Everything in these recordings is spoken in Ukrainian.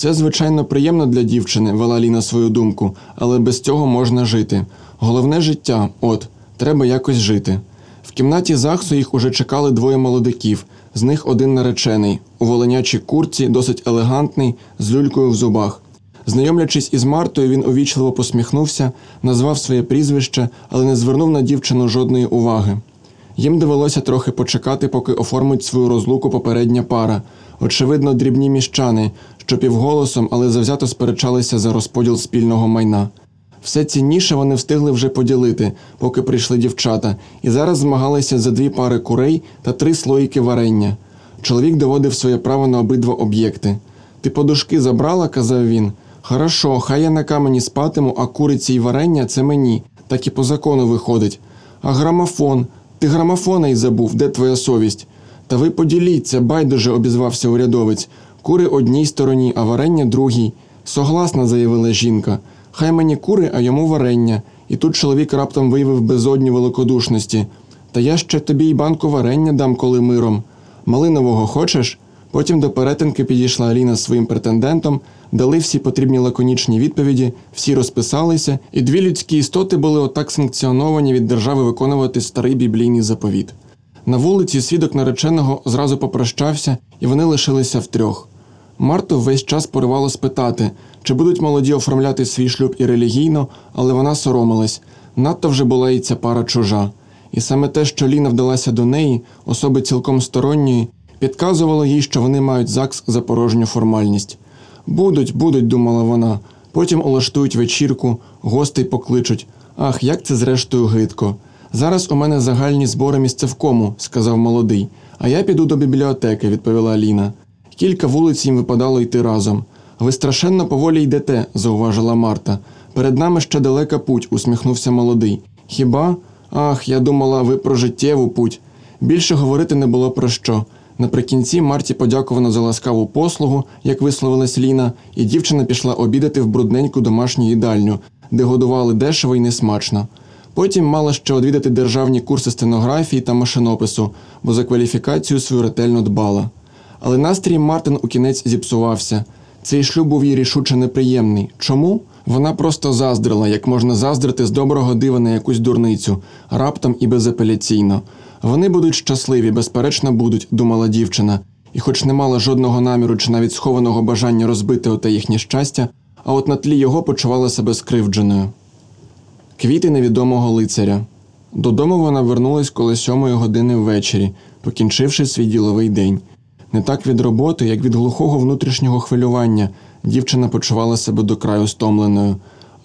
Це, звичайно, приємно для дівчини, вела Ліна свою думку, але без цього можна жити. Головне життя, от, треба якось жити. В кімнаті ЗАГСу їх уже чекали двоє молодиків, з них один наречений, у воленячій курці, досить елегантний, з люлькою в зубах. Знайомлячись із Мартою, він увічливо посміхнувся, назвав своє прізвище, але не звернув на дівчину жодної уваги. Їм довелося трохи почекати, поки оформить свою розлуку попередня пара. Очевидно, дрібні міщани, що півголосом, але завзято сперечалися за розподіл спільного майна. Все цінніше вони встигли вже поділити, поки прийшли дівчата, і зараз змагалися за дві пари курей та три слоїки варення. Чоловік доводив своє право на обидва об'єкти. Ти подушки забрала, казав він. Хорошо, хай я на камені спатиму, а куриці й варення це мені, так і по закону виходить. А грамофон, ти грамофона й забув, де твоя совість? Та ви поділіться, байдуже обізвався урядовець. Кури одній стороні, а варення другій. Согласна, заявила жінка. Хай мені кури, а йому варення. І тут чоловік раптом виявив безодню великодушності. Та я ще тобі й банку варення дам, коли миром. Малинового хочеш? Потім до перетинки підійшла Аліна з своїм претендентом, дали всі потрібні лаконічні відповіді, всі розписалися, і дві людські істоти були отак санкціоновані від держави виконувати старий біблійний заповіт. На вулиці свідок нареченого зразу попрощався, і вони лишилися втрьох. Марту весь час поривало спитати, чи будуть молоді оформляти свій шлюб і релігійно, але вона соромилась. Надто вже була і ця пара чужа. І саме те, що Ліна вдалася до неї, особи цілком сторонньої, підказувало їй, що вони мають ЗАГС за порожню формальність. Будуть, будуть, думала вона. Потім улаштують вечірку, гостей покличуть. Ах, як це зрештою гидко. Зараз у мене загальні збори місцевкому, сказав молодий. А я піду до бібліотеки, відповіла Ліна. Кілька вулиць їм випадало йти разом. Ви страшенно поволі йдете, зауважила Марта. Перед нами ще далека путь, усміхнувся молодий. Хіба? Ах, я думала, ви про життєву путь. Більше говорити не було про що. Наприкінці Марті подякувано за ласкаву послугу, як висловилась Ліна, і дівчина пішла обідати в брудненьку домашню їдальню, де годували дешево і несмачно. Потім мала ще одвідати державні курси стенографії та машинопису, бо за кваліфікацію свою ретельно дбала. Але настрій Мартин у кінець зіпсувався. Цей шлюб був їй рішуче неприємний. Чому? Вона просто заздрила, як можна заздрити з доброго дива на якусь дурницю, раптом і безапеляційно. Вони будуть щасливі, безперечно, будуть, думала дівчина, і, хоч не мала жодного наміру чи навіть схованого бажання розбити оте їхнє щастя, а от на тлі його почувала себе скривдженою. Квіти невідомого лицаря. Додому вона вернулась коли сьомої години ввечері, покінчивши свій діловий день. Не так від роботи, як від глухого внутрішнього хвилювання, дівчина почувала себе до краю стомленою.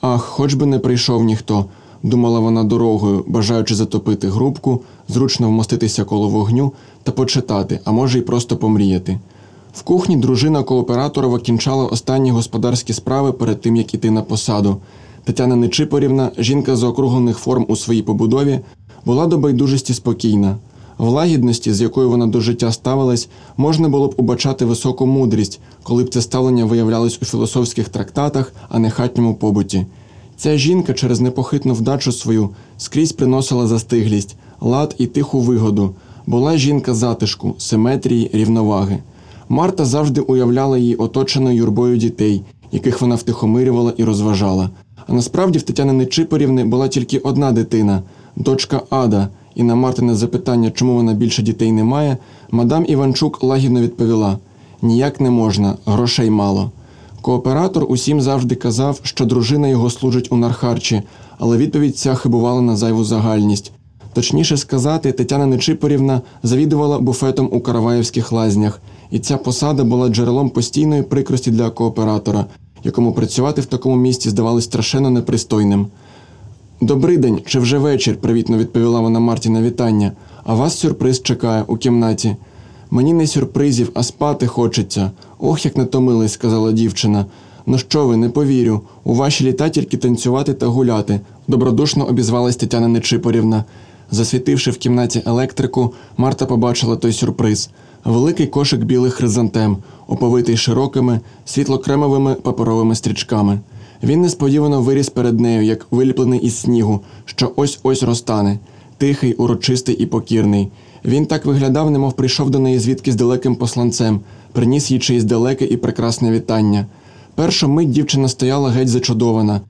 Ах, хоч би не прийшов ніхто, думала вона дорогою, бажаючи затопити грубку, зручно вмоститися коло вогню та почитати, а може й просто помріяти. В кухні дружина кооператорова кінчала останні господарські справи перед тим, як іти на посаду. Тетяна Нечипорівна, жінка з округлених форм у своїй побудові, була до байдужості спокійна. В лагідності, з якою вона до життя ставилась, можна було б убачати високу мудрість, коли б це ставлення виявлялось у філософських трактатах, а не хатньому побуті. Ця жінка через непохитну вдачу свою скрізь приносила застиглість, лад і тиху вигоду. Була жінка затишку, симетрії, рівноваги. Марта завжди уявляла її оточеною юрбою дітей, яких вона втихомирювала і розважала. А насправді в Тетяни Нечипорівни була тільки одна дитина дочка Ада, і на Мартине запитання, чому вона більше дітей не має, мадам Іванчук лагідно відповіла: ніяк не можна, грошей мало. Кооператор усім завжди казав, що дружина його служить у Нархарчі, але відповідь ця хибувала на зайву загальність. Точніше сказати, Тетяна Нечипорівна завідувала буфетом у Караваївських лазнях, і ця посада була джерелом постійної прикрості для кооператора, якому працювати в такому місці здавалось страшенно непристойним. Добрий день, чи вже вечір? привітно відповіла вона Марті на вітання. А вас сюрприз чекає у кімнаті. Мені не сюрпризів, а спати хочеться. Ох, як натомились, сказала дівчина. Ну що ви, не повірю. У ваші літа тільки танцювати та гуляти, добродушно обізвалась Тетяна Нечипорівна. Засвітивши в кімнаті електрику, Марта побачила той сюрприз великий кошик білих хризантем, оповитий широкими, світлокремовими паперовими стрічками. Він несподівано виріс перед нею, як виліплений із снігу, що ось ось розтане, тихий, урочистий і покірний. Він так виглядав, немов прийшов до неї звідки з далеким посланцем, приніс їй чиїсь далеке і прекрасне вітання. Першу мить дівчина стояла геть зачудована,